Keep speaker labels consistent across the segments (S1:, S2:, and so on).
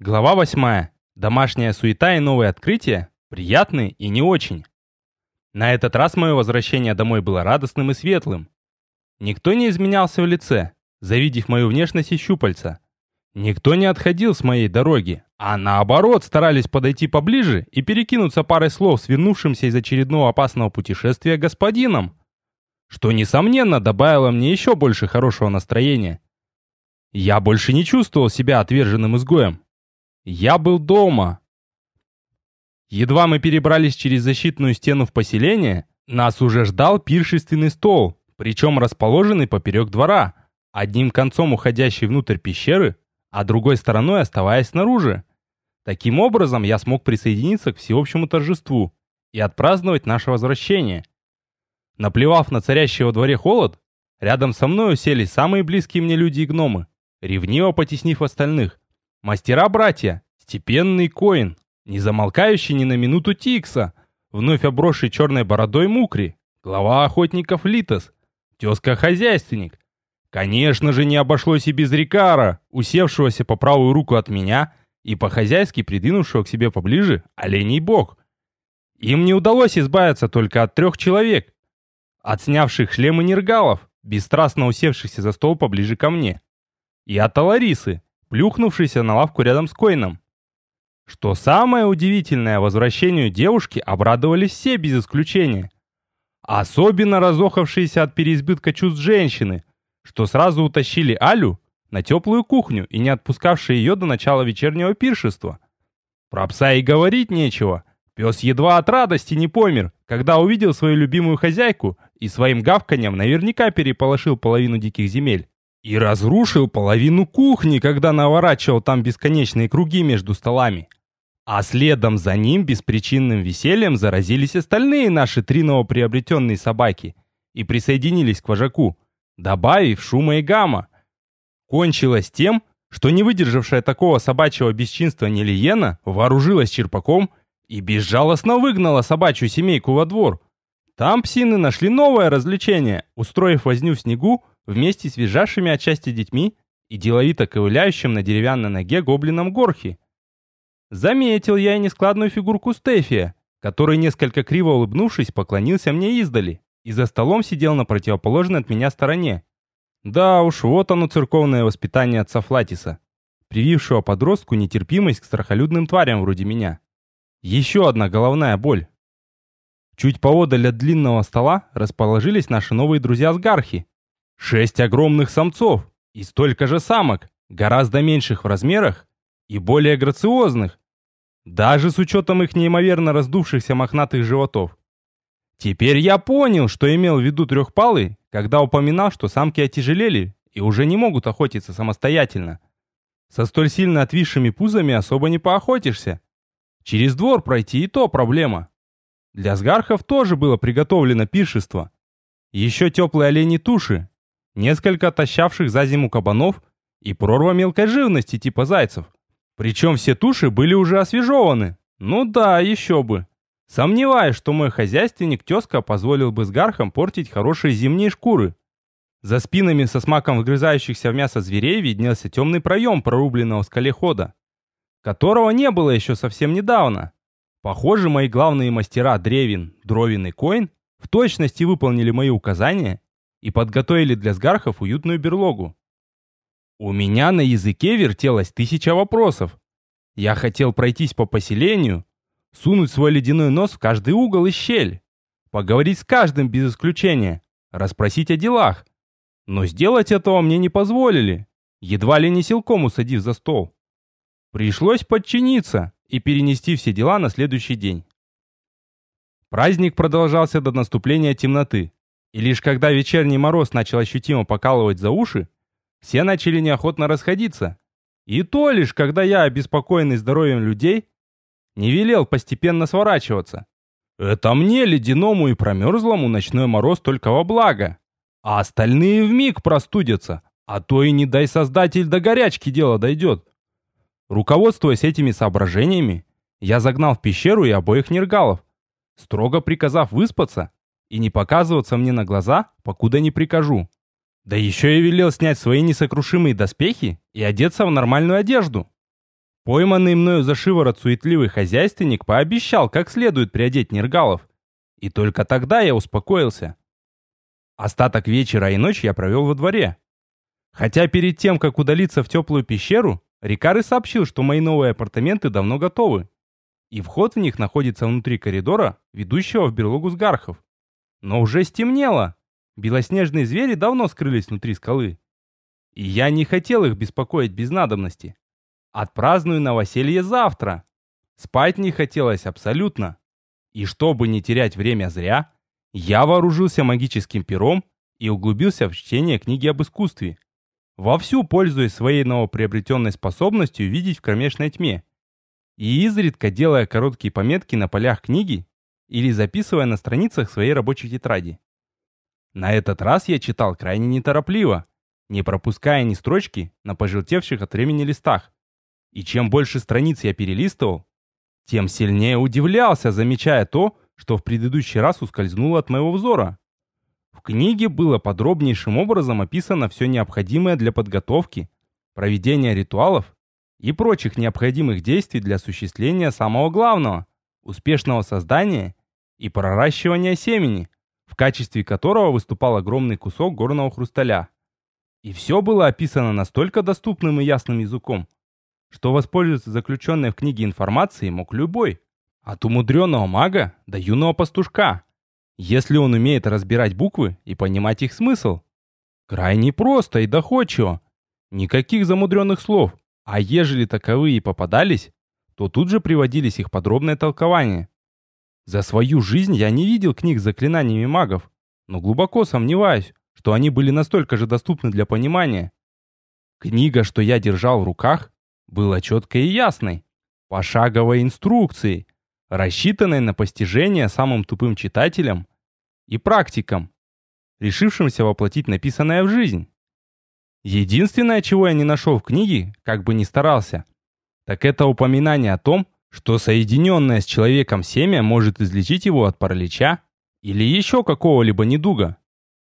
S1: Глава 8. Домашняя суета и новые открытия, приятные и не очень. На этот раз мое возвращение домой было радостным и светлым. Никто не изменялся в лице, завидев мою внешность и щупальца. Никто не отходил с моей дороги, а наоборот старались подойти поближе и перекинуться парой слов с вернувшимся из очередного опасного путешествия господином, что, несомненно, добавило мне еще больше хорошего настроения. Я больше не чувствовал себя отверженным изгоем. Я был дома. Едва мы перебрались через защитную стену в поселение, нас уже ждал пиршественный стол, причем расположенный поперек двора, одним концом уходящий внутрь пещеры, а другой стороной оставаясь снаружи. Таким образом, я смог присоединиться к всеобщему торжеству и отпраздновать наше возвращение. Наплевав на царящий во дворе холод, рядом со мной уселись самые близкие мне люди и гномы, ревниво потеснив остальных. Мастера-братья, степенный Коин, не замолкающий ни на минуту Тикса, вновь обросший черной бородой Мукри, глава охотников Литос, тезка-хозяйственник. Конечно же, не обошлось и без Рикара, усевшегося по правую руку от меня и по-хозяйски придвинувшего к себе поближе оленей бог. Им не удалось избавиться только от трех человек, от снявших шлемы нергалов, бесстрастно усевшихся за стол поближе ко мне, и от Аларисы, плюхнувшийся на лавку рядом с Коином. Что самое удивительное, возвращению девушки обрадовались все без исключения. Особенно разохавшиеся от переизбытка чувств женщины, что сразу утащили Алю на теплую кухню и не отпускавшие ее до начала вечернего пиршества. Про пса и говорить нечего. Пес едва от радости не помер, когда увидел свою любимую хозяйку и своим гавканьем наверняка переполошил половину диких земель. И разрушил половину кухни, когда наворачивал там бесконечные круги между столами. А следом за ним беспричинным весельем заразились остальные наши три новоприобретенные собаки и присоединились к вожаку, добавив шума и гамма. Кончилось тем, что не выдержавшая такого собачьего бесчинства Нелиена вооружилась черпаком и безжалостно выгнала собачью семейку во двор. Там псины нашли новое развлечение, устроив возню в снегу, вместе с визжавшими отчасти детьми и деловито ковыляющим на деревянной ноге гоблином Горхи. Заметил я и нескладную фигурку Стефия, который, несколько криво улыбнувшись, поклонился мне издали и за столом сидел на противоположной от меня стороне. Да уж, вот оно церковное воспитание отца Флатиса, привившего подростку нетерпимость к страхолюдным тварям вроде меня. Еще одна головная боль. Чуть поодаль от длинного стола расположились наши новые друзья с Гархи, Шесть огромных самцов и столько же самок, гораздо меньших в размерах и более грациозных, даже с учетом их неимоверно раздувшихся мохнатых животов. Теперь я понял, что имел в виду трехпалый, когда упоминал, что самки отяжелели и уже не могут охотиться самостоятельно. Со столь сильно отвисшими пузами особо не поохотишься. Через двор пройти и то проблема. Для сгархов тоже было приготовлено пиршество. Еще теплые олени туши несколько тащавших за зиму кабанов и прорва мелкой живности типа зайцев. Причем все туши были уже освежеваны. Ну да, еще бы. Сомневаюсь, что мой хозяйственник тезка позволил бы с гархом портить хорошие зимние шкуры. За спинами со смаком вгрызающихся в мясо зверей виднелся темный проем прорубленного в скале хода, которого не было еще совсем недавно. Похоже, мои главные мастера Древин, Дровин и Коин в точности выполнили мои указания и подготовили для сгархов уютную берлогу. У меня на языке вертелось тысяча вопросов. Я хотел пройтись по поселению, сунуть свой ледяной нос в каждый угол и щель, поговорить с каждым без исключения, расспросить о делах. Но сделать этого мне не позволили, едва ли не силком усадив за стол. Пришлось подчиниться и перенести все дела на следующий день. Праздник продолжался до наступления темноты. И лишь когда вечерний мороз начал ощутимо покалывать за уши, все начали неохотно расходиться. И то лишь, когда я, обеспокоенный здоровьем людей, не велел постепенно сворачиваться. Это мне, ледяному и промерзлому, ночной мороз только во благо. А остальные вмиг простудятся, а то и не дай создатель до горячки дело дойдет. Руководствуясь этими соображениями, я загнал в пещеру и обоих нергалов, строго приказав выспаться и не показываться мне на глаза, покуда не прикажу. Да еще и велел снять свои несокрушимые доспехи и одеться в нормальную одежду. Пойманный мною за шиворот суетливый хозяйственник пообещал как следует приодеть Нергалов. И только тогда я успокоился. Остаток вечера и ночь я провел во дворе. Хотя перед тем, как удалиться в теплую пещеру, Рикары сообщил, что мои новые апартаменты давно готовы. И вход в них находится внутри коридора, ведущего в берлогу с гархов. Но уже стемнело. Белоснежные звери давно скрылись внутри скалы. И я не хотел их беспокоить без надобности. Отпраздную новоселье завтра. Спать не хотелось абсолютно. И чтобы не терять время зря, я вооружился магическим пером и углубился в чтение книги об искусстве. Вовсю пользуясь своей новоприобретенной способностью видеть в кромешной тьме. И изредка делая короткие пометки на полях книги или записывая на страницах своей рабочей тетради. На этот раз я читал крайне неторопливо, не пропуская ни строчки на пожелтевших от времени листах, и чем больше страниц я перелистывал, тем сильнее удивлялся, замечая то, что в предыдущий раз ускользнуло от моего взора. В книге было подробнейшим образом описано все необходимое для подготовки, проведения ритуалов и прочих необходимых действий для осуществления самого главного – успешного создания и проращивания семени, в качестве которого выступал огромный кусок горного хрусталя. И все было описано настолько доступным и ясным языком, что воспользоваться заключенной в книге информацией мог любой. От умудренного мага до юного пастушка, если он умеет разбирать буквы и понимать их смысл. Крайне просто и доходчиво. Никаких замудренных слов, а ежели таковые попадались, то тут же приводились их подробное толкование. За свою жизнь я не видел книг с заклинаниями магов, но глубоко сомневаюсь, что они были настолько же доступны для понимания. Книга, что я держал в руках, было четкой и ясной, пошаговой инструкцией, рассчитанной на постижение самым тупым читателям и практикам, решившимся воплотить написанное в жизнь. Единственное, чего я не нашел в книге, как бы ни старался, так это упоминание о том, что соединенное с человеком семя может излечить его от паралича или еще какого-либо недуга.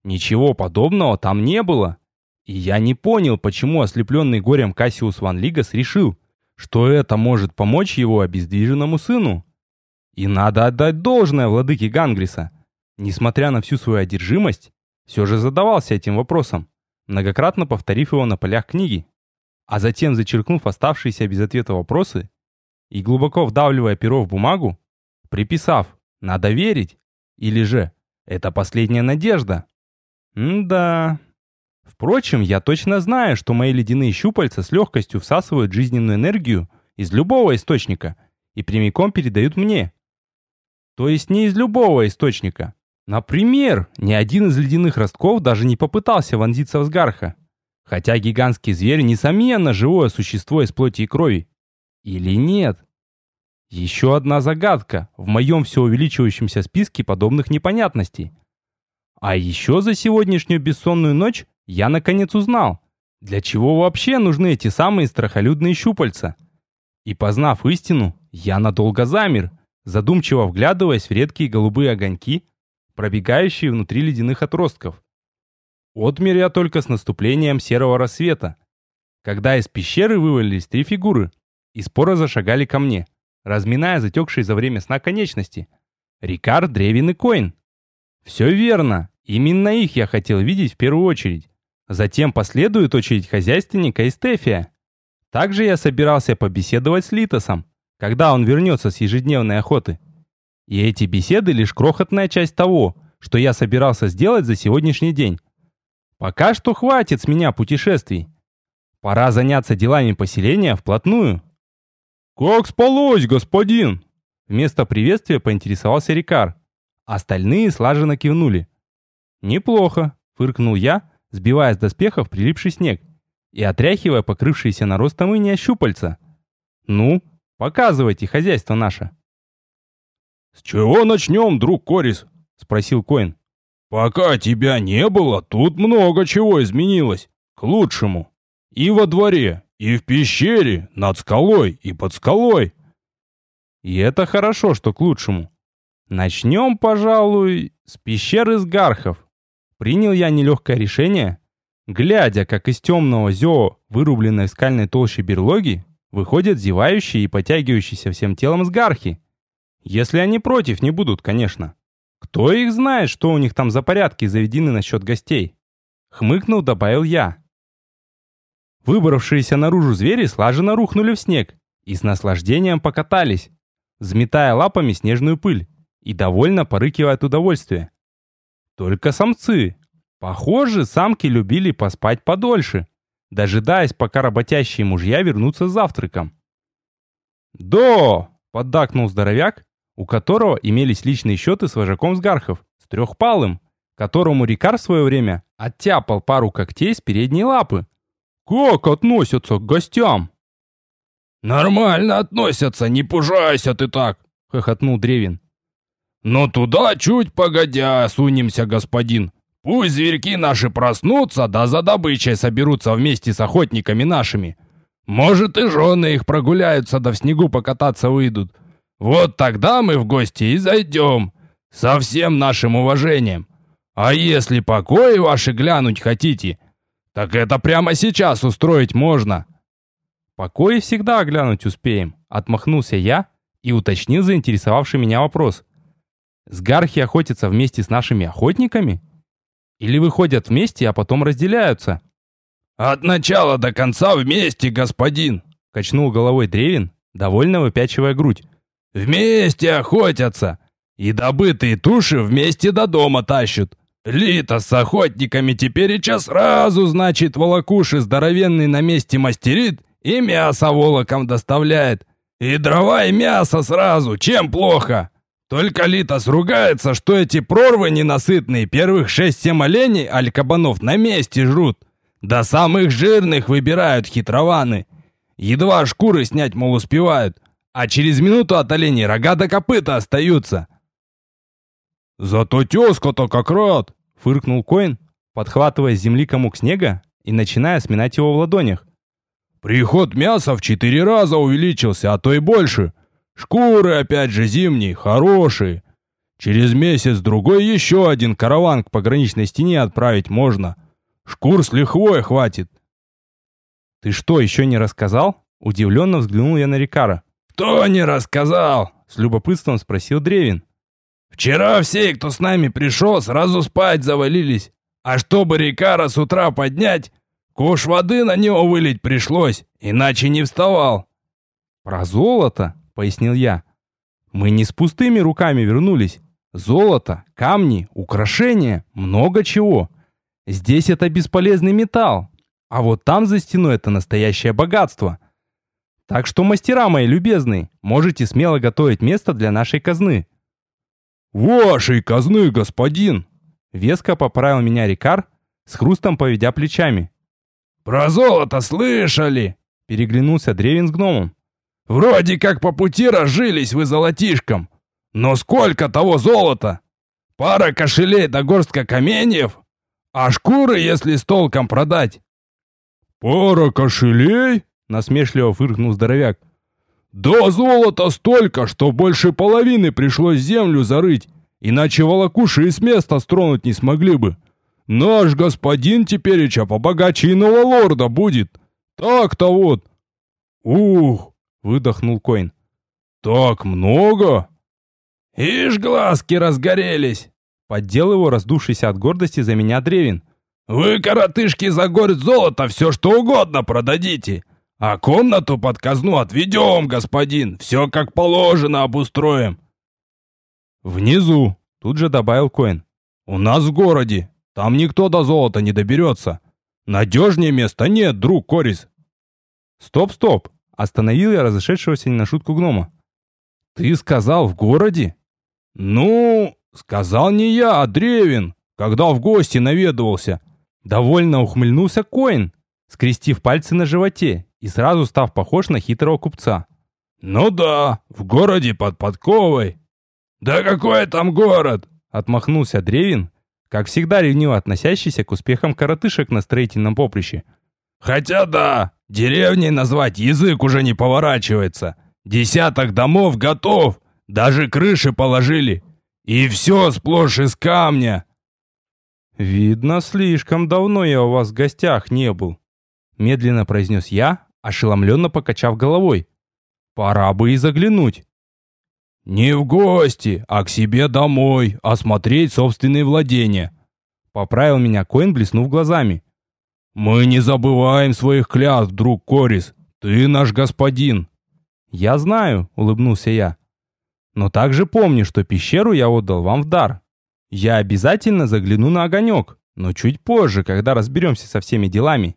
S1: Ничего подобного там не было. И я не понял, почему ослепленный горем Кассиус Ван Лигас решил, что это может помочь его обездвиженному сыну. И надо отдать должное владыке Гангриса. Несмотря на всю свою одержимость, все же задавался этим вопросом, многократно повторив его на полях книги. А затем, зачеркнув оставшиеся без ответа вопросы и глубоко вдавливая перо в бумагу, приписав «надо верить» или же «это последняя надежда». М-да, Впрочем, я точно знаю, что мои ледяные щупальца с легкостью всасывают жизненную энергию из любого источника и прямиком передают мне. То есть не из любого источника. Например, ни один из ледяных ростков даже не попытался вонзиться в сгарха. Хотя гигантский зверь, несомненно, живое существо из плоти и крови. Или нет? Еще одна загадка в моем все увеличивающемся списке подобных непонятностей. А еще за сегодняшнюю бессонную ночь я наконец узнал, для чего вообще нужны эти самые страхолюдные щупальца. И познав истину, я надолго замер, задумчиво вглядываясь в редкие голубые огоньки, пробегающие внутри ледяных отростков. Отмер я только с наступлением серого рассвета, когда из пещеры вывалились три фигуры и споро зашагали ко мне, разминая затекшие за время сна конечности. Рикард, Древин и Коин. Все верно, именно их я хотел видеть в первую очередь. Затем последует очередь хозяйственника и Стефия. Также я собирался побеседовать с Литосом, когда он вернется с ежедневной охоты. И эти беседы лишь крохотная часть того, что я собирался сделать за сегодняшний день. Пока что хватит с меня путешествий. Пора заняться делами поселения вплотную. «Как спалось, господин?» Вместо приветствия поинтересовался Рикар. Остальные слаженно кивнули. «Неплохо», — фыркнул я, сбивая с доспехов прилипший снег и отряхивая покрывшиеся наростом иния щупальца. «Ну, показывайте хозяйство наше».
S2: «С чего начнем, друг Корис?» — спросил Коин. «Пока тебя не было, тут много чего изменилось. К лучшему. И во дворе, и в пещере, над скалой и под скалой».
S1: «И это хорошо, что к лучшему. Начнем, пожалуй, с пещеры с гархов. Принял я нелегкое решение, глядя, как из темного зео, вырубленной в скальной толще берлоги, выходят зевающие и потягивающиеся всем телом сгархи. Если они против не будут, конечно. Кто их знает, что у них там за порядки заведены насчет гостей? Хмыкнул, добавил я. Выбравшиеся наружу звери слаженно рухнули в снег и с наслаждением покатались, взметая лапами снежную пыль и довольно порыкивая от удовольствия. Только самцы. Похоже, самки любили поспать подольше, дожидаясь, пока работящие мужья вернутся с завтраком. «До!» — поддакнул здоровяк, у которого имелись личные счеты с вожаком Сгархов, с трехпалым, которому Рикар в свое время оттяпал пару когтей с передней лапы. «Как относятся к гостям?»
S2: «Нормально относятся, не пужайся ты так!» — хохотнул Древин. «Но туда чуть погодя сунемся, господин. Пусть зверьки наши проснутся, да за добычей соберутся вместе с охотниками нашими. Может, и жены их прогуляются, да в снегу покататься выйдут. Вот тогда мы в гости и зайдем. Со всем нашим уважением. А если покои ваши глянуть хотите, так это прямо сейчас устроить можно».
S1: «Покои всегда глянуть успеем», — отмахнулся я и уточнил заинтересовавший меня вопрос. «Сгархи охотятся вместе с нашими охотниками? Или выходят вместе, а потом разделяются?»
S2: «От начала до конца вместе, господин!»
S1: — качнул головой Древин, довольно выпячивая грудь.
S2: «Вместе охотятся! И добытые туши вместе до дома тащат! Лита с охотниками теперь и час сразу, значит, волокуши здоровенный на месте мастерит и мясо волоком доставляет. И дрова, и мясо сразу, чем плохо? Только Литос ругается, что эти прорвы ненасытные первых шесть-семь оленей аль кабанов на месте жрут. До самых жирных выбирают хитрованы. Едва шкуры снять, мол, успевают. А через минуту от оленей рога до копыта остаются.
S1: «Зато тезка-то как рад!» — фыркнул Коин, подхватывая с земли комок снега и начиная сминать его в ладонях.
S2: Приход мяса в четыре раза увеличился, а то и больше. Шкуры, опять же, зимние, хорошие. Через месяц-другой еще один караван к пограничной стене отправить можно. Шкур с лихвой хватит.
S1: Ты что, еще не рассказал? Удивленно взглянул я на Рикара.
S2: Кто не рассказал? С любопытством спросил Древин. Вчера все, кто с нами пришел, сразу спать завалились. А чтобы Рикара с утра поднять, Куш воды на него вылить пришлось, иначе не вставал.
S1: Про золото, пояснил я. Мы не с пустыми руками вернулись. Золото, камни, украшения, много чего. Здесь это бесполезный металл, а вот там за стеной это настоящее богатство. Так что, мастера мои любезные, можете смело готовить место для нашей казны.
S2: «Вашей казны, господин!»
S1: Веско поправил меня Рикар, с хрустом поведя плечами.
S2: «Про золото слышали!» — переглянулся Древин с гномом. «Вроде как по пути разжились вы золотишком. Но сколько того золота? Пара кошелей да горстка каменьев? А шкуры, если с толком продать?»
S1: «Пара кошелей?» — насмешливо фыркнул здоровяк.
S2: «Да золота столько, что больше половины пришлось землю зарыть, иначе волокуши и с места стронуть не смогли бы. Наш господин тепереча побогаче иного лорда будет. Так-то вот.
S1: Ух, выдохнул Коин.
S2: Так много? Ишь, глазки разгорелись.
S1: Поддел его раздувшийся от гордости за меня Древин.
S2: Вы, коротышки, за горсть золота все что угодно продадите. А комнату под казну отведем, господин. Все как положено обустроим.
S1: Внизу, тут же добавил Коин.
S2: У нас в городе там никто до золота не доберется. Надежнее места нет, друг Корис.
S1: Стоп, стоп. Остановил я разошедшегося не на шутку гнома. Ты сказал в городе?
S2: Ну, сказал не я, а Древин, когда в гости наведывался.
S1: Довольно ухмыльнулся Коин, скрестив пальцы на животе и сразу став похож на хитрого купца.
S2: «Ну да, в городе под подковой». «Да какой там город?»
S1: — отмахнулся Древин, как всегда ревниво относящийся к успехам коротышек на строительном поприще.
S2: «Хотя да, деревней назвать язык уже не поворачивается. Десяток домов готов, даже крыши положили. И все сплошь из камня».
S1: «Видно, слишком давно я у вас в гостях не был», — медленно произнес я, ошеломленно покачав головой. Пора бы и заглянуть.
S2: «Не в гости, а к себе домой, осмотреть собственные владения», — поправил меня Коин, блеснув глазами. «Мы не забываем своих клятв, друг Корис. Ты наш господин».
S1: «Я знаю», — улыбнулся я. «Но также помни, что пещеру я отдал вам в дар. Я обязательно загляну на огонек, но чуть позже, когда разберемся со всеми делами.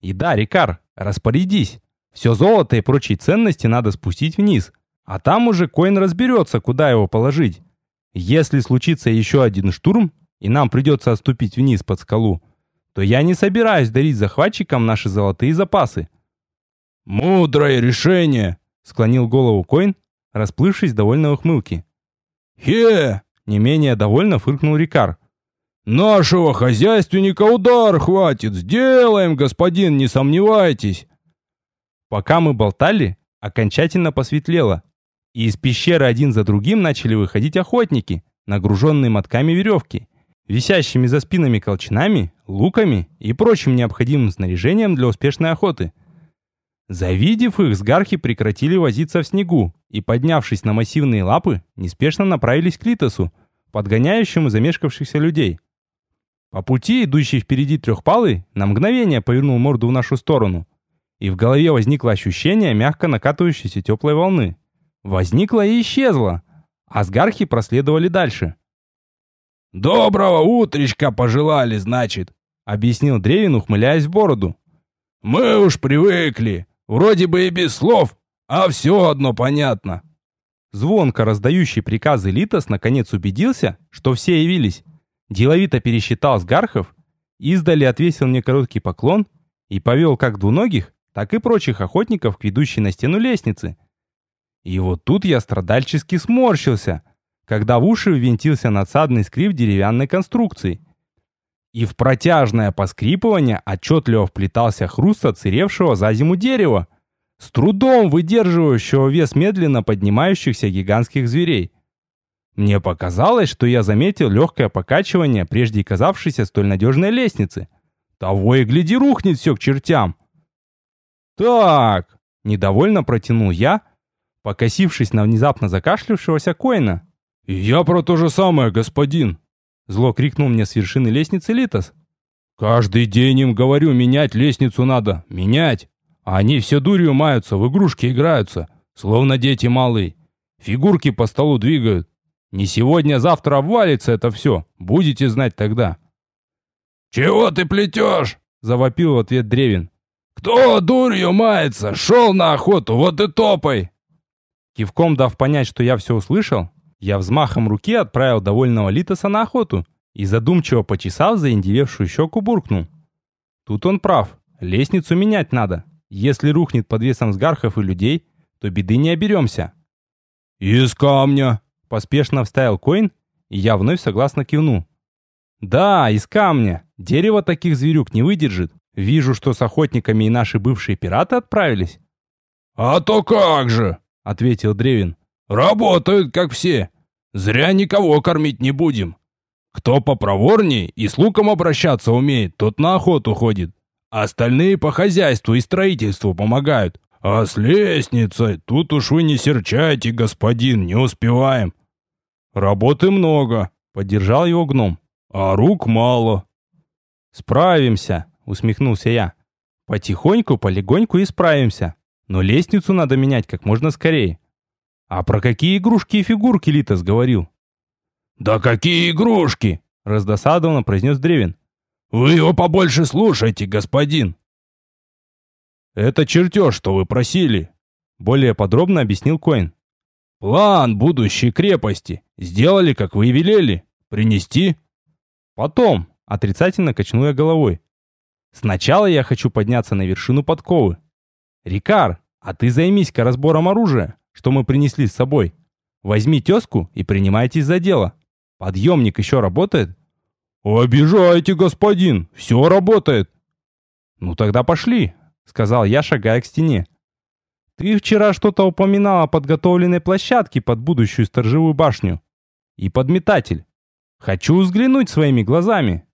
S1: И да, Рикар, распорядись. Все золото и прочие ценности надо спустить вниз, а там уже Коин разберется, куда его положить. Если случится еще один штурм, и нам придется отступить вниз под скалу, то я не собираюсь дарить захватчикам наши золотые запасы.
S2: «Мудрое решение!» — склонил голову Коин, расплывшись довольно ухмылки. «Хе!» — не менее довольно фыркнул Рикар. «Нашего хозяйственника удар хватит! Сделаем, господин, не сомневайтесь!»
S1: Пока мы болтали, окончательно посветлело, и из пещеры один за другим начали выходить охотники, нагруженные мотками веревки, висящими за спинами колчанами, луками и прочим необходимым снаряжением для успешной охоты. Завидев их, сгархи прекратили возиться в снегу и, поднявшись на массивные лапы, неспешно направились к Литосу, подгоняющему замешкавшихся людей. По пути, идущий впереди трехпалый, на мгновение повернул морду в нашу сторону, и в голове возникло ощущение мягко накатывающейся теплой волны. Возникла и исчезла, а сгархи проследовали дальше.
S2: «Доброго утречка пожелали, значит», — объяснил Древин, ухмыляясь в бороду. «Мы уж привыкли, вроде бы и без слов, а все одно понятно».
S1: Звонко раздающий приказы Литос наконец убедился, что все явились. Деловито пересчитал сгархов, издали отвесил мне короткий поклон и повел как двуногих, так и прочих охотников к ведущей на стену лестницы — и вот тут я страдальчески сморщился, когда в уши ввинтился надсадный скрип деревянной конструкции. И в протяжное поскрипывание отчетливо вплетался хруст отсыревшего за зиму дерева, с трудом выдерживающего вес медленно поднимающихся гигантских зверей. Мне показалось, что я заметил легкое покачивание прежде казавшейся столь надежной лестницы. Того и гляди рухнет все к чертям. «Так», — недовольно протянул я, покосившись на внезапно закашлявшегося Коина.
S2: я про то же самое, господин!»
S1: Зло крикнул мне с вершины лестницы Литос.
S2: «Каждый день им говорю, менять лестницу надо, менять. А они все дурью маются, в игрушки играются, словно дети малые. Фигурки по столу двигают. Не сегодня, а завтра обвалится это все, будете знать тогда». «Чего ты плетешь?» — завопил в ответ Древин. «Кто дурью мается? Шел на охоту, вот и топай!»
S1: Кивком дав понять, что я все услышал, я взмахом руки отправил довольного Литоса на охоту и задумчиво почесав заиндевевшую щеку буркнул. Тут он прав, лестницу менять надо. Если рухнет под весом сгархов и людей, то беды не оберемся.
S2: «Из камня!»
S1: — поспешно вставил Коин, и я вновь согласно кивнул. «Да, из камня. Дерево таких зверюк не выдержит. Вижу, что с охотниками и наши бывшие пираты отправились».
S2: «А то как же!» — ответил Древин. «Работают, как все. Зря никого кормить не будем. Кто попроворнее и с луком обращаться умеет, тот на охоту ходит. Остальные по хозяйству и строительству помогают. А с лестницей тут уж вы не серчайте, господин, не успеваем». «Работы много», — поддержал его гном. «А рук мало».
S1: «Справимся», — усмехнулся я. «Потихоньку, полегоньку и справимся но лестницу надо менять как можно скорее. А про какие игрушки и фигурки Литос говорил?
S2: «Да какие игрушки!»
S1: — раздосадованно произнес Древин.
S2: «Вы его побольше слушайте, господин!»
S1: «Это чертеж, что вы просили», — более подробно объяснил Коин. «План будущей крепости. Сделали, как вы и велели. Принести?» «Потом», — отрицательно качнул я головой. «Сначала я хочу подняться на вершину подковы, «Рикар, а ты займись-ка разбором оружия, что мы принесли с собой. Возьми тезку и принимайтесь за дело. Подъемник еще работает?»
S2: «Обижаете, господин, все работает».
S1: «Ну тогда пошли», — сказал я, шагая к стене. «Ты вчера что-то упоминал о подготовленной площадке под будущую сторожевую башню. И подметатель. Хочу взглянуть своими глазами».